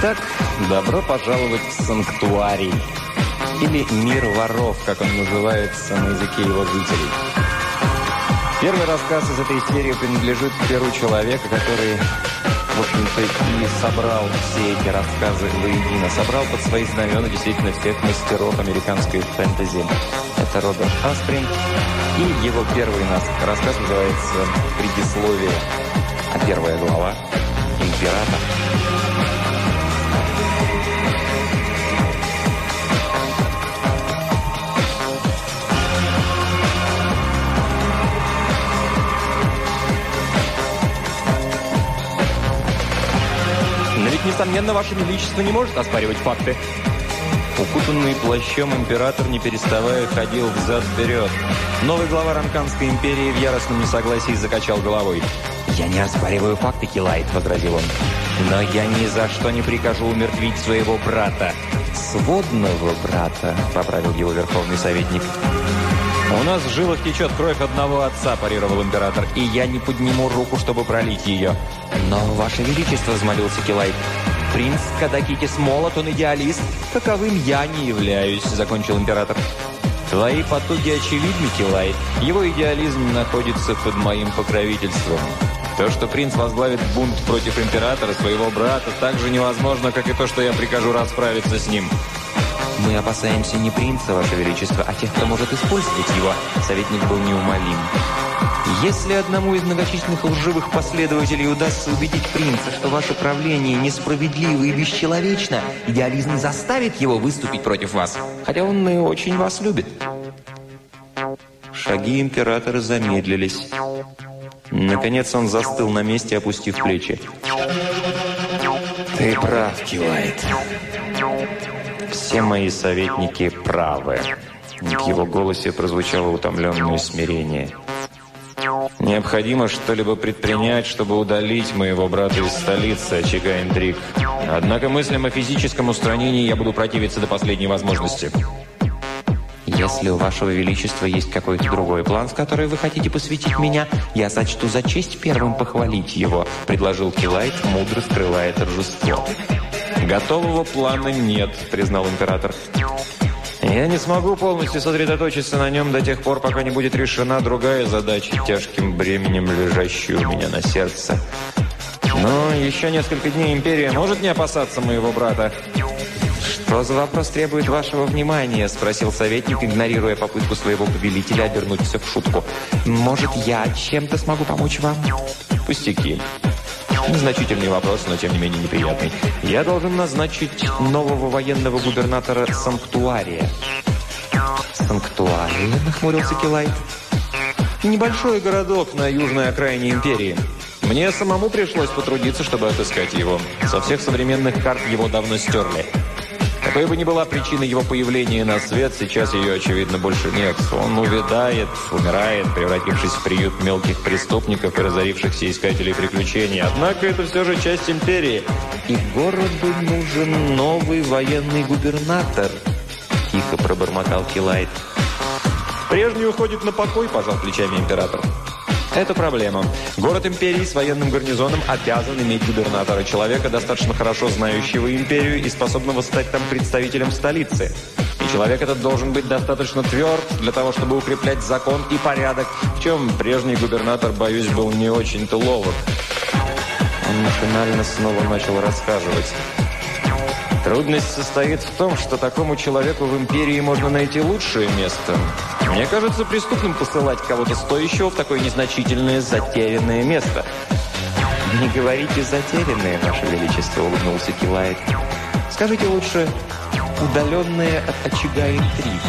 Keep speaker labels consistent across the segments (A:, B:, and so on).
A: Итак, добро пожаловать в санктуарий. Или мир воров, как он называется на языке его жителей. Первый рассказ из этой серии принадлежит Перу человека, который, в общем-то, и собрал все эти рассказы воедино. Собрал под свои знамена действительно всех мастеров американской фэнтези. Это Роберт Аспринг. И его первый рассказ называется «Предисловие», а первая глава «Император».
B: Несомненно, Ваше Величество не может оспаривать факты.
A: Укутанный плащом император, не переставая, ходил взад-вперед. Новый глава Ранканской империи в яростном несогласии закачал головой. «Я не оспариваю факты, Килайт», — возразил он. «Но я ни за что не прикажу умертвить своего брата». «Сводного брата», — поправил его верховный советник. «У нас в жилах течет кровь одного отца», – парировал император, – «и я не подниму руку, чтобы пролить ее». «Но, Ваше Величество», – взмолился Килайт, – «принц Кадакитис молот, он идеалист. Таковым я не являюсь», – закончил император. «Твои потуги очевидны, Килайт. Его идеализм находится под моим покровительством». То, что принц возглавит бунт против императора, своего брата, так же невозможно, как и то, что я прикажу расправиться с ним. «Мы опасаемся не принца, Ваше Величество, а тех, кто может использовать его». Советник был неумолим. «Если одному из многочисленных лживых последователей удастся убедить принца, что ваше правление несправедливо и бесчеловечно, идеализм заставит его выступить против вас, хотя он и очень вас любит». Шаги императора замедлились. Наконец он застыл на месте, опустив плечи. «Ты прав, Килайт. Все мои советники правы». В его голосе прозвучало утомленное смирение. «Необходимо что-либо предпринять, чтобы удалить моего брата из столицы, очага интриг. Однако мыслям о физическом устранении я буду противиться до последней возможности». «Если у вашего величества есть какой-то другой план, в который вы хотите посвятить меня, я сочту за честь первым похвалить его», — предложил Килайт, мудро скрывая торжество. «Готового плана нет», — признал император. «Я не смогу полностью сосредоточиться на нем до тех пор, пока не будет решена другая задача, тяжким бременем лежащая у меня на сердце. Но еще несколько дней Империя может не опасаться моего брата?» «Что за вопрос требует вашего внимания?» – спросил советник, игнорируя попытку своего повелителя обернуть все в шутку. «Может, я чем-то смогу помочь вам?» «Пустяки. Незначительный вопрос, но тем не менее неприятный. Я должен назначить нового военного губернатора Санктуария. Санктуария? Нахмурился Килайт. Небольшой городок на южной окраине империи. Мне самому пришлось потрудиться, чтобы отыскать его. Со всех современных карт его давно стерли. Какой бы ни была причина его появления на свет, сейчас ее, очевидно, больше нет. Он увядает, умирает, превратившись в приют мелких преступников и разорившихся искателей приключений. Однако это все же часть империи. И городу нужен новый военный губернатор, тихо пробормотал Килайт. Прежний уходит на покой, пожал плечами император. Это проблема. Город империи с военным гарнизоном обязан иметь губернатора, человека, достаточно хорошо знающего империю и способного стать там представителем столицы. И человек этот должен быть достаточно тверд для того, чтобы укреплять закон и порядок, в чем прежний губернатор, боюсь, был не очень-то ловок. Он машинально снова начал рассказывать. Трудность состоит в том, что такому человеку в империи можно найти лучшее место. Мне кажется преступным посылать кого-то стоящего в такое незначительное затерянное место. «Не говорите «затерянное», Ваше Величество», — улыбнулся Килайт. «Скажите лучше «удаленное от очага интриг».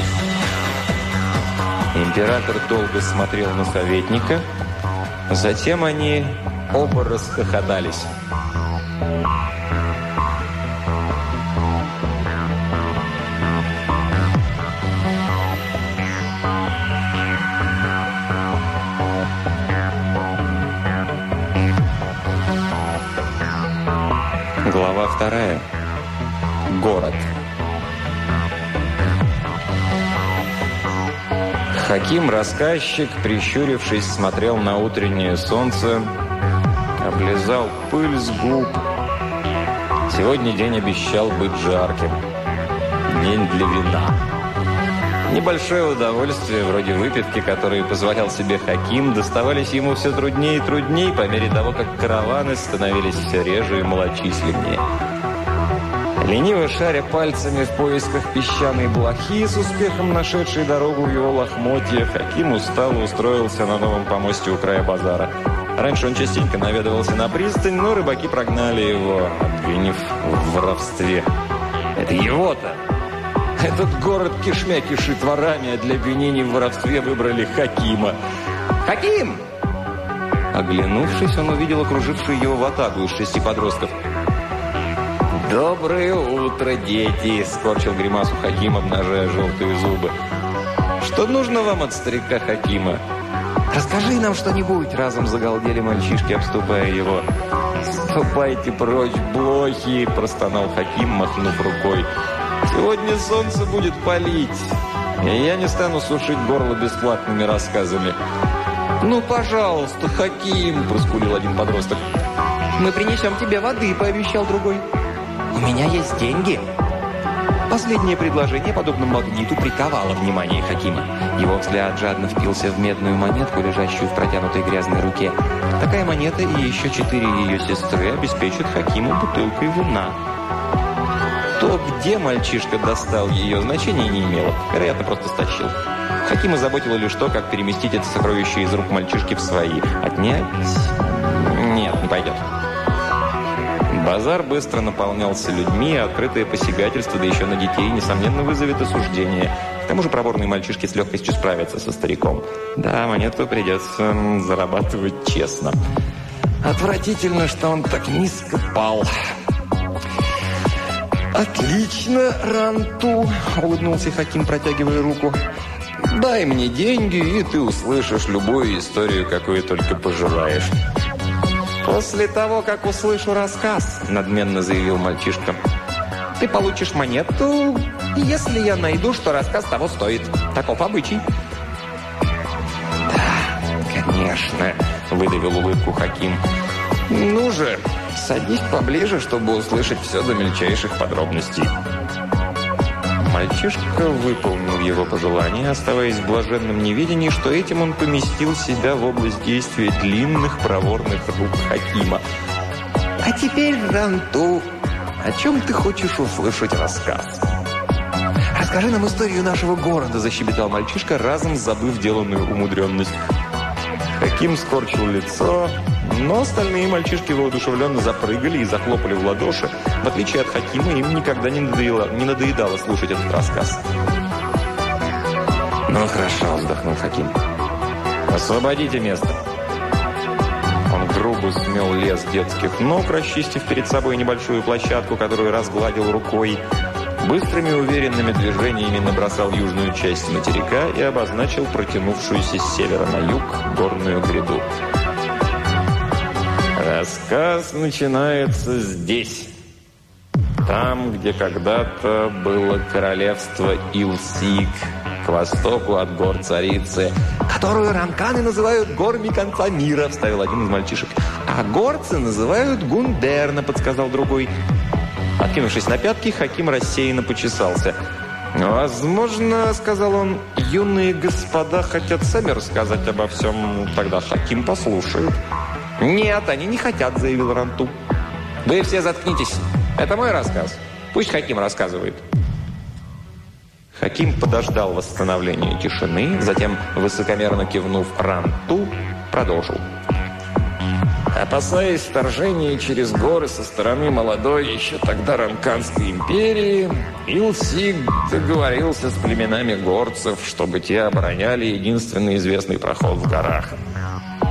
A: Император долго смотрел на советника, затем они оба расхохотались. Вторая. Город. Хаким, рассказчик, прищурившись, смотрел на утреннее солнце, облизал пыль с губ. Сегодня день обещал быть жарким. День для вина. Небольшое удовольствие, вроде выпивки, которые позволял себе Хаким, доставались ему все труднее и труднее по мере того, как караваны становились все реже и малочисленнее. Лениво шаря пальцами в поисках песчаной блохи, с успехом нашедшей дорогу в его лохмотье, Хаким устало устроился на новом помосте у края базара. Раньше он частенько наведывался на пристань, но рыбаки прогнали его, обвинив в воровстве. Это его-то! Этот город кишмя кишит ворами, а для обвинений в воровстве выбрали Хакима. «Хаким!» Оглянувшись, он увидел окружившую его ватагу из шести подростков. «Доброе утро, дети!» – скорчил гримасу Хаким, обнажая желтые зубы. «Что нужно вам от старика Хакима?» «Расскажи нам что-нибудь!» – разом загалдели мальчишки, обступая его. «Ступайте прочь, блохи!» – простонал Хаким, махнув рукой. Сегодня солнце будет палить, и я не стану сушить горло бесплатными рассказами. «Ну, пожалуйста, Хаким!» – проскулил один подросток.
B: «Мы принесем тебе воды», – пообещал другой. «У меня есть деньги». Последнее предложение, подобно магниту, приковало внимание Хакима. Его взгляд жадно впился в медную монетку, лежащую в протянутой грязной руке. Такая монета и еще четыре ее сестры обеспечат Хакиму бутылкой вина. То, где мальчишка достал ее, значения не имело. Вероятно, просто стащил. Хакима заботило лишь то, как переместить это сокровище из рук мальчишки в свои. Отнять? Нет, не пойдет. Базар быстро наполнялся людьми, а открытое посягательство, да еще на детей, несомненно, вызовет осуждение. К тому же проворные мальчишки с легкостью справятся со стариком. Да, монету придется зарабатывать честно. Отвратительно, что он так низко пал. «Отлично, Ранту!» – улыбнулся Хаким, протягивая руку. «Дай мне деньги, и ты услышишь любую историю, какую только пожелаешь». «После того, как услышу рассказ», – надменно заявил мальчишка, – «ты получишь монету, если я найду, что рассказ того стоит. Таков обычай». «Да, конечно», – выдавил улыбку Хаким. «Ну же, садись поближе, чтобы услышать все до мельчайших подробностей». Мальчишка выполнил его пожелание, оставаясь в блаженном неведении, что этим он поместил себя в область действия длинных проворных рук Хакима. «А теперь, Ранту, о чем ты хочешь услышать рассказ?» «Расскажи нам историю нашего города», – защебетал мальчишка, разом забыв деланную умудренность. Хаким скорчил лицо, но остальные мальчишки воодушевленно запрыгали и захлопали в ладоши. В отличие от Хакима, им никогда не надоело, не надоедало слушать этот рассказ. «Ну хорошо», – вздохнул Хаким. «Освободите место». Он грубо смел лес детских ног, расчистив перед собой небольшую площадку, которую разгладил рукой. Быстрыми уверенными движениями набросал южную часть материка и обозначил протянувшуюся с севера на юг горную гряду. Рассказ начинается здесь. Там, где когда-то было королевство Илсик, к востоку от гор царицы, которую ранканы называют горами конца мира, вставил один из мальчишек. А горцы называют Гундерна, подсказал другой. Откинувшись на пятки, Хаким рассеянно почесался. «Возможно, — сказал он, — юные господа хотят сами рассказать обо всем, тогда Хаким послушает». «Нет, они не хотят», — заявил Ранту. «Вы все заткнитесь. Это мой рассказ. Пусть Хаким рассказывает». Хаким подождал восстановления тишины, затем, высокомерно кивнув Ранту, продолжил. Опасаясь вторжения через горы со стороны молодой еще тогда Ранканской империи, Илсиг договорился с племенами горцев, чтобы те обороняли единственный известный проход в горах.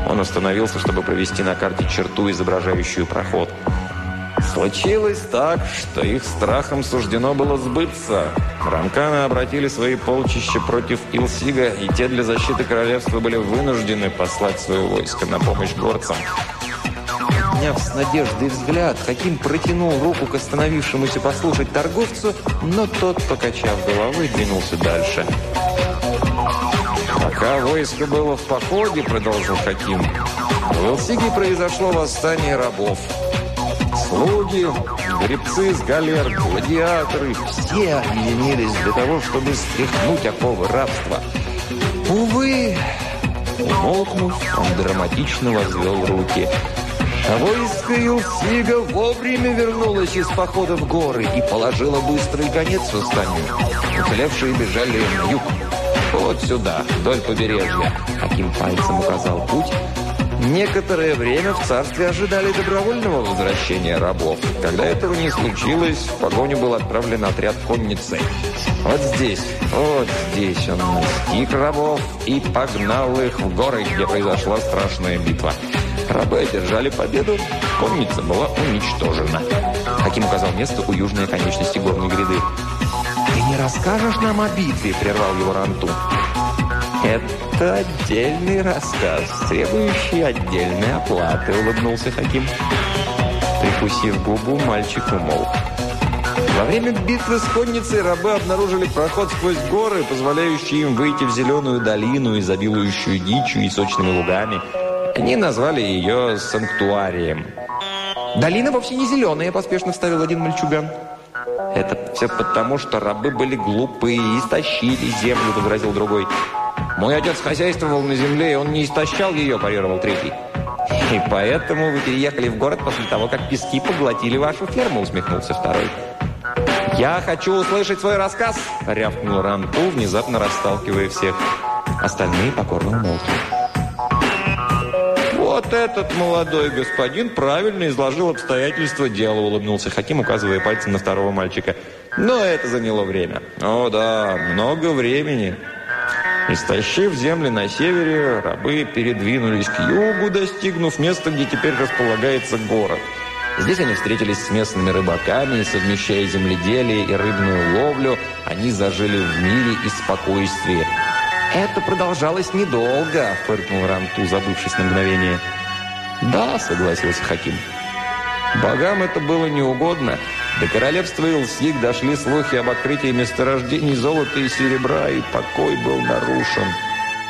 B: Он остановился, чтобы провести на карте черту, изображающую проход. Случилось так, что их страхом суждено было сбыться. Рамканы обратили свои полчища против Илсига, и те для защиты королевства были вынуждены послать свое войско на помощь горцам. Подняв с надеждой взгляд, Хаким протянул руку к остановившемуся послушать торговцу, но тот, покачав головой, двинулся дальше. «Пока войско было в походе, — продолжил Хаким, — в Илсиге произошло восстание рабов. Слуги, гребцы с галер, гладиаторы. Все объединились для того, чтобы стряхнуть оковы рабства. Увы, умолкнув, он драматично возвел руки. А войско Илсига вовремя вернулось из похода в горы и положило быстрый конец восстанию. Уцелевшие бежали на юг. Вот сюда, вдоль побережья. Каким пальцем указал путь. Некоторое время в царстве ожидали добровольного возвращения рабов. Когда этого не случилось, в погоню был отправлен отряд конницы. Вот здесь, вот здесь он настиг рабов и погнал их в горы, где произошла страшная битва. Рабы одержали победу, конница была уничтожена. Хаким указал место у южной конечности горной гряды. «Ты не расскажешь нам о битве?» – прервал его Ранту. «Это отдельный рассказ, требующий отдельной оплаты», – улыбнулся Хаким. Прикусив губу, мальчик умолк. Во время битвы с конницей рабы обнаружили проход сквозь горы, позволяющий им выйти в зеленую долину, изобилующую дичью и сочными лугами – они назвали ее санктуарием. «Долина вовсе не зеленая», – поспешно вставил один мальчуган. «Это все потому, что рабы были глупые и истощили землю», – возразил другой. «Мой отец хозяйствовал на земле, и он не истощал ее», – парировал третий. «И поэтому вы переехали в город после того, как пески поглотили вашу ферму», – усмехнулся второй. «Я хочу услышать свой рассказ!» – рявкнул Ранту, внезапно расталкивая всех. Остальные покорно умолкли. «Вот этот молодой господин правильно изложил обстоятельства дела», улыбнулся Хаким, указывая пальцем на второго мальчика. «Но это заняло время». «О да, много времени». Истощив земли на севере, рабы передвинулись к югу, достигнув места, где теперь располагается город. Здесь они встретились с местными рыбаками, совмещая земледелие и рыбную ловлю, они зажили в мире и спокойствии. «Это продолжалось недолго», — фыркнул Рамту, забывшись на мгновение. «Да», — согласился Хаким. Богам это было неугодно. До королевства Илсик дошли слухи об открытии месторождений золота и серебра, и покой был нарушен.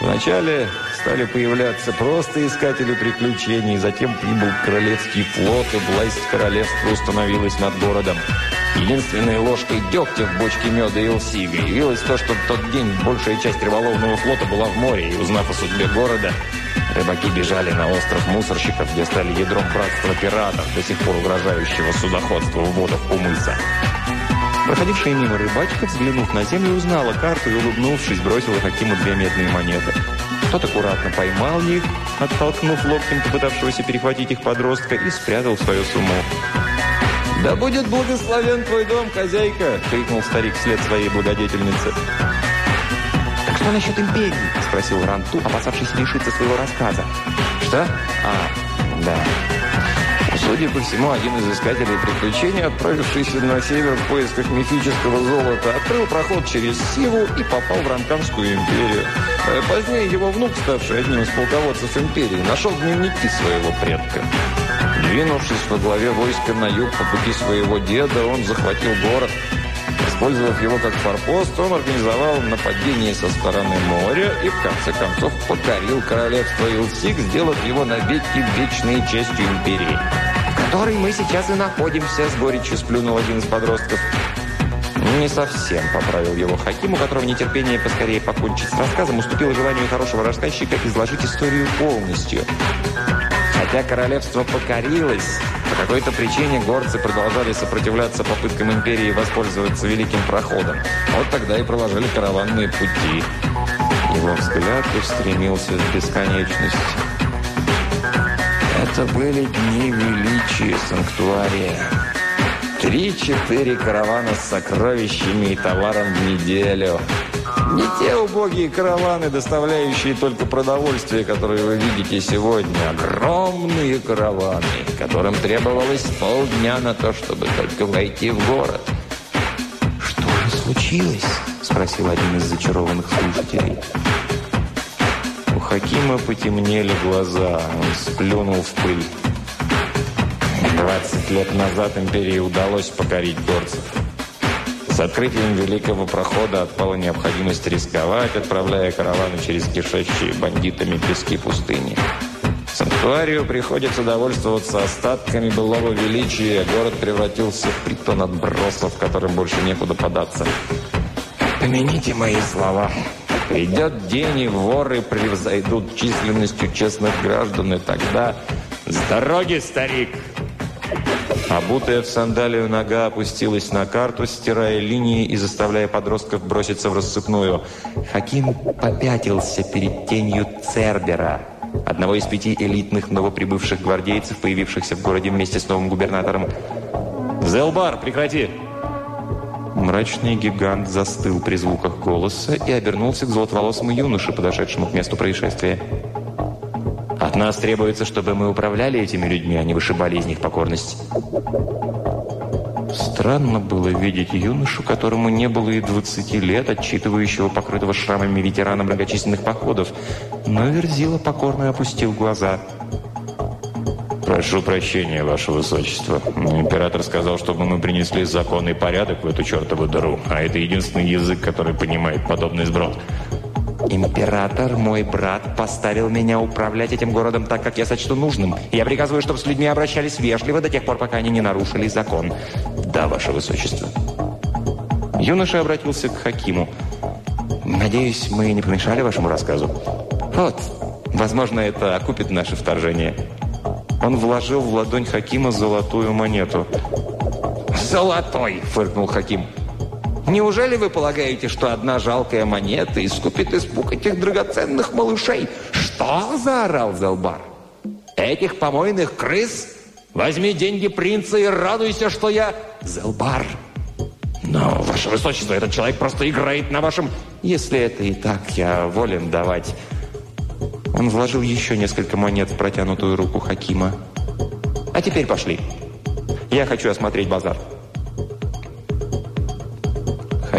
B: Вначале стали появляться просто искатели приключений, затем прибыл королевский флот, и власть королевства установилась над городом. Единственной ложкой дегтя в бочке меда Илсига явилось то, что в тот день большая часть рыболовного флота была в море, и узнав о судьбе города, рыбаки бежали на остров мусорщиков, где стали ядром братства пиратов, до сих пор угрожающего судоходству в водах Умыса. Проходившая мимо рыбачка, взглянув на землю, узнала карту и, улыбнувшись, бросила Хакиму две медные монеты. Тот аккуратно поймал их, оттолкнув локтем попытавшегося перехватить их подростка, и спрятал в свою сумму. «Да будет благословен твой дом, хозяйка!» — крикнул старик вслед своей благодетельнице. «Так что насчет империи?» — спросил Ранту, опасавшись лишиться своего рассказа. «Что? А, да. Судя по всему, один из искателей приключений, отправившийся на север в поисках мифического золота, открыл проход через Сиву и попал в Ранканскую империю. Э, позднее его внук, ставший одним из полководцев империи, нашел дневники своего предка. Двинувшись во главе войска на юг по пути своего деда, он захватил город. Использовав его как форпост, он организовал нападение со стороны моря и, в конце концов, покорил королевство Илсик, сделав его навеки вечной частью империи. «В которой мы сейчас и находимся», — с горечью сплюнул один из подростков. «Не совсем», — поправил его Хаким, у которого нетерпение поскорее покончить с рассказом уступило желанию хорошего рассказчика изложить историю полностью. Хотя королевство покорилось, по какой-то причине горцы продолжали сопротивляться попыткам империи воспользоваться великим проходом. Вот тогда и проложили караванные пути. Его взгляд устремился в бесконечность. Это были дни величия санктуария. Три-четыре каравана с сокровищами и товаром в неделю – не те убогие караваны, доставляющие только продовольствие, которые вы видите сегодня. Огромные караваны, которым требовалось полдня на то, чтобы только войти в город. «Что же случилось?» – спросил один из зачарованных слушателей. У Хакима потемнели глаза, он сплюнул в пыль. 20 лет назад империи удалось покорить горцев. С открытием Великого Прохода отпала необходимость рисковать, отправляя караваны через кишащие бандитами пески пустыни. Санктуарию приходится довольствоваться остатками былого величия. Город превратился в притон отбросов, которым больше некуда податься. Помяните мои слова. Придет день, и воры превзойдут численностью честных граждан, и тогда... С дороги, старик! Обутая в сандалию нога опустилась на карту, стирая линии и заставляя подростков броситься в рассыпную. Хаким попятился перед тенью Цербера, одного из пяти элитных новоприбывших гвардейцев, появившихся в городе вместе с новым губернатором. «Зелбар, прекрати!» Мрачный гигант застыл при звуках голоса и обернулся к золотоволосому юноше, подошедшему к месту происшествия. Нас требуется, чтобы мы управляли этими людьми, а не вышибали из них покорность. Странно было видеть юношу, которому не было и 20 лет, отчитывающего покрытого шрамами ветерана многочисленных походов. Но Верзила покорно опустил глаза. «Прошу прощения, Ваше Высочество. Император сказал, чтобы мы принесли законный порядок в эту чертову дыру, а это единственный язык, который понимает подобный сброд». Император, мой брат, поставил меня управлять этим городом так, как я сочту нужным. Я приказываю, чтобы с людьми обращались вежливо до тех пор, пока они не нарушили закон. Да, ваше высочество. Юноша обратился к Хакиму. Надеюсь, мы не помешали вашему рассказу? Вот, возможно, это окупит наше вторжение. Он вложил в ладонь Хакима золотую монету. «Золотой!» – фыркнул Хаким. Неужели вы полагаете, что одна жалкая монета искупит испуг этих драгоценных малышей? Что? заорал Зелбар. Этих помойных крыс? Возьми деньги принца и радуйся, что я... Зелбар. Но, ваше высочество, этот человек просто играет на вашем... Если это и так, я волен давать. Он вложил еще несколько монет в протянутую руку Хакима. А теперь пошли. Я хочу осмотреть базар.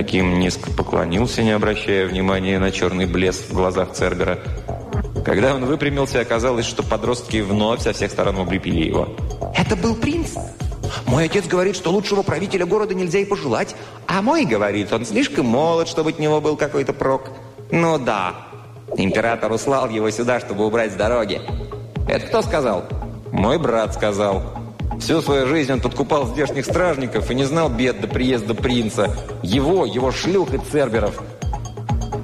B: Хаким низко поклонился, не обращая внимания на черный блеск в глазах Цербера. Когда он выпрямился, оказалось, что подростки вновь со всех сторон облепили его. «Это был принц? Мой отец говорит, что лучшего правителя города нельзя и пожелать, а мой говорит, он слишком молод, чтобы от него был какой-то прок. Ну да, император услал его сюда, чтобы убрать с дороги. Это кто сказал?» «Мой брат сказал». Всю свою жизнь он подкупал здешних стражников и не знал бед до приезда принца. Его, его шлюх и церберов.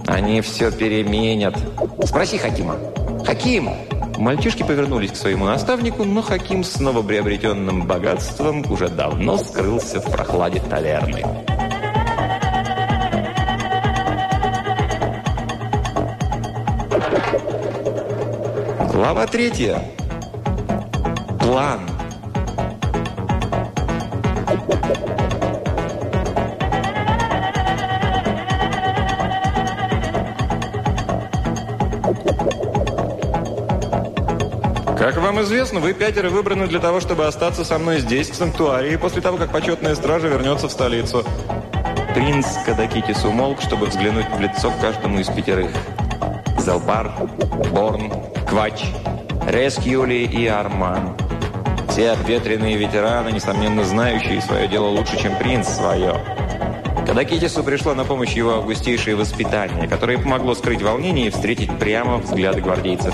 B: Они все переменят. Спроси Хакима. Хаким! Мальчишки повернулись к своему наставнику, но Хаким с новоприобретенным богатством уже давно скрылся в прохладе таверны. Глава третья. План. Как вам известно, вы пятеро выбраны для того, чтобы остаться со мной здесь, в санктуарии, после того, как почетная стража вернется в столицу. Принц Кадакитис умолк, чтобы взглянуть в лицо каждому из пятерых. Залбар, Борн, Квач, Рескьюли и Арман. Все обветренные ветераны, несомненно знающие свое дело лучше, чем принц свое. Когда Китису пришло на помощь его августейшее воспитание, которое помогло скрыть волнение и встретить прямо взгляды гвардейцев.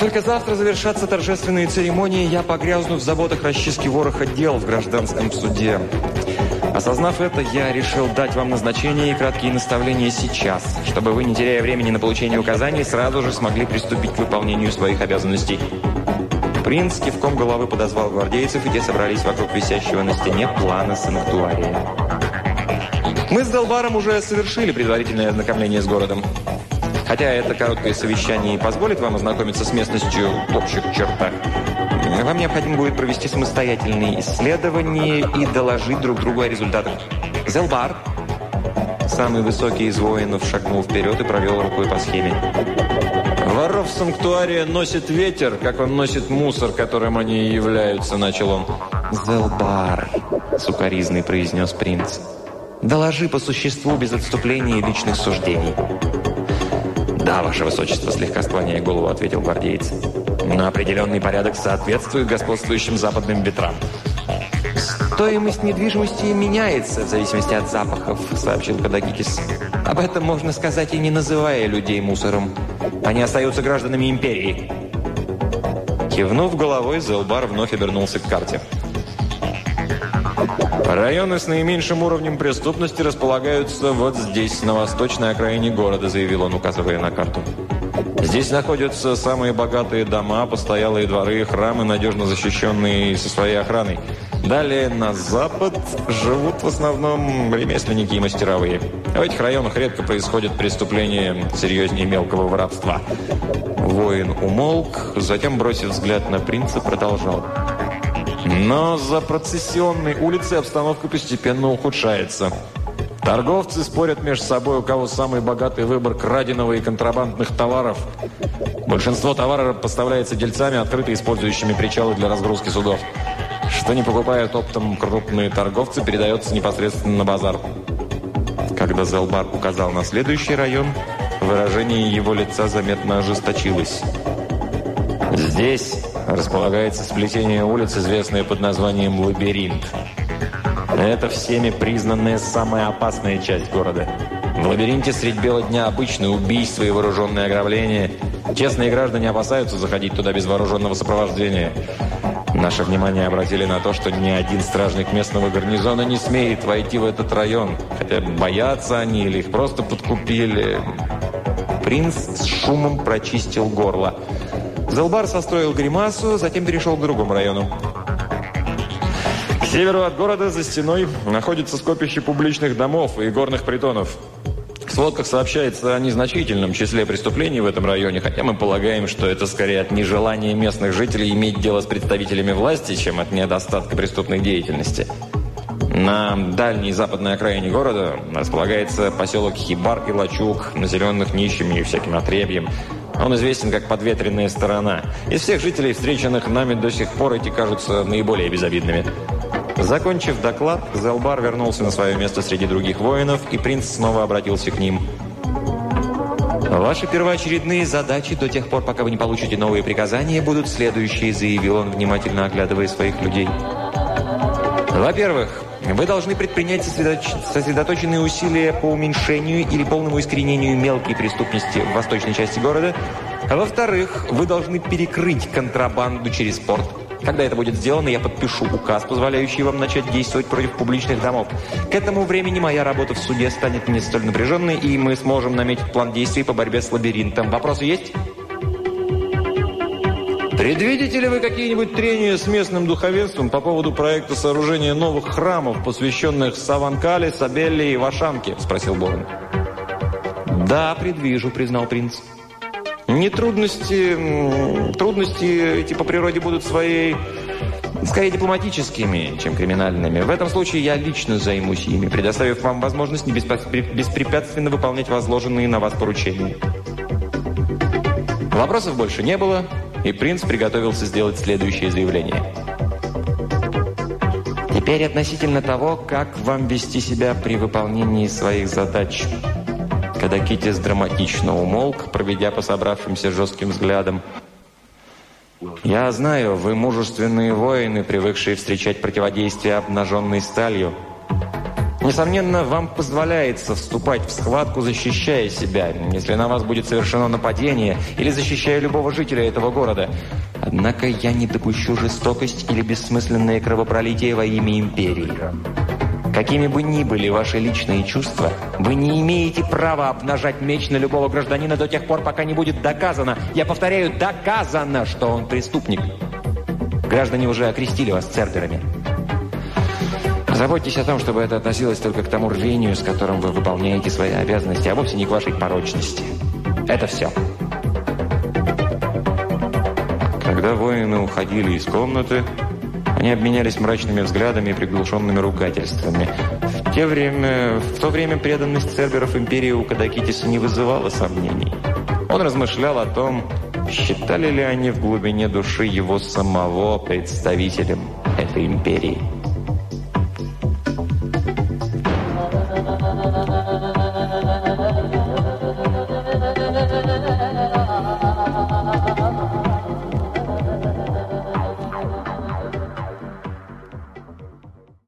B: Только завтра завершатся торжественные церемонии, я погрязну в заботах расчистки вороха дел в гражданском суде. Осознав это, я решил дать вам назначение и краткие наставления сейчас, чтобы вы, не теряя времени на получение указаний, сразу же смогли приступить к выполнению своих обязанностей. Принц кивком головы подозвал гвардейцев, и те собрались вокруг висящего на стене плана санктуария. Мы с Долбаром уже совершили предварительное ознакомление с городом. Хотя это короткое совещание и позволит вам ознакомиться с местностью в общих чертах, вам необходимо будет провести самостоятельные исследования и доложить друг другу о результатах. Зелбар, самый высокий из воинов, шагнул вперед и провел рукой по схеме. «Воров санктуария носит ветер, как он носит мусор, которым они и являются», — начал он. «Зелбар», — сукоризный произнес принц. «Доложи по существу без отступления и личных суждений». «Да, ваше высочество», — слегка склоняя голову, ответил гвардеец. «Но определенный порядок соответствует господствующим западным ветрам». «Стоимость недвижимости меняется в зависимости от запахов», — сообщил Кадагикис. «Об этом можно сказать и не называя людей мусором. Они остаются гражданами империи.
A: Кивнув головой, Зелбар вновь обернулся к карте. «Районы с наименьшим уровнем преступности располагаются вот здесь, на восточной окраине города», заявил он, указывая на карту. Здесь находятся самые богатые дома, постоялые дворы, храмы, надежно защищенные со своей охраной. Далее на запад живут в основном ремесленники и мастеровые. В этих районах редко происходят преступления серьезнее мелкого воровства. Воин умолк, затем, бросив взгляд на принца, продолжал. Но за процессионной улицей обстановка постепенно ухудшается. Торговцы спорят между собой, у кого самый богатый выбор краденого и контрабандных товаров. Большинство товаров поставляется дельцами, открыто использующими причалы для разгрузки судов. Что не покупают оптом крупные торговцы, передается непосредственно на базар. Когда Зелбар указал на следующий район, выражение его лица заметно ожесточилось. Здесь располагается сплетение улиц, известное под названием «Лабиринт». Это всеми признанная самая опасная часть города. В лабиринте средь бела дня обычные убийства и вооруженные ограбления. Честные граждане опасаются заходить туда без вооруженного сопровождения. Наше внимание обратили на то, что ни один стражник местного гарнизона не смеет войти в этот район. Хотя боятся они или их просто подкупили. Принц с шумом прочистил горло. Зелбар состроил гримасу, затем перешел к другому району северу от города за стеной находится скопище публичных домов и горных притонов. В сводках сообщается о незначительном числе преступлений в этом районе, хотя мы полагаем, что это скорее от нежелания местных жителей иметь дело с представителями власти, чем от недостатка преступной деятельности. На дальней западной окраине города располагается поселок Хибар и Лачук, населенных нищими и всяким отребьем. Он известен как подветренная сторона. Из всех жителей, встреченных нами до сих пор, эти кажутся наиболее безобидными. Закончив доклад, Зелбар вернулся на свое место среди других воинов, и принц снова обратился к ним. «Ваши первоочередные задачи до тех пор, пока вы не получите новые приказания, будут следующие», заявил он, внимательно оглядывая своих людей. «Во-первых, вы должны предпринять сосредоточенные усилия по уменьшению или полному искоренению мелкой преступности в восточной части города. Во-вторых, вы должны перекрыть контрабанду через порт. Когда это будет сделано, я подпишу указ, позволяющий вам начать действовать против публичных домов. К этому времени моя работа в суде станет не столь напряженной, и мы сможем наметить план действий по борьбе с лабиринтом. Вопросы есть? Предвидите ли вы какие-нибудь трения с местным духовенством по поводу проекта сооружения новых храмов, посвященных Саванкале, Сабелле и Вашанке? Спросил Борн. Да, предвижу, признал принц. Не трудности, трудности эти по природе будут своей, скорее дипломатическими, чем криминальными. В этом случае я лично займусь ими, предоставив вам возможность не беспрепятственно выполнять возложенные на вас поручения. Вопросов больше не было, и принц приготовился сделать следующее заявление. Теперь относительно того, как вам вести себя при выполнении своих задач – когда Китис драматично умолк, проведя по собравшимся жестким взглядом. «Я знаю, вы мужественные воины, привыкшие встречать противодействие обнаженной сталью. Несомненно, вам позволяется вступать в схватку, защищая себя, если на вас будет совершено нападение или защищая любого жителя этого города. Однако я не допущу жестокость или бессмысленное кровопролитие во имя Империи». Какими бы ни были ваши личные чувства, вы не имеете права обнажать меч на любого гражданина до тех пор, пока не будет доказано, я повторяю, доказано, что он преступник. Граждане уже окрестили вас церберами. Заботьтесь о том, чтобы это относилось только к тому рвению, с которым вы выполняете свои обязанности, а вовсе не к вашей порочности. Это все. Когда воины уходили из комнаты, они обменялись мрачными взглядами и приглушенными ругательствами. В, те время, в то время преданность церберов империи у Кадакитиса не вызывала сомнений. Он размышлял о том, считали ли они в глубине души его самого представителем этой империи.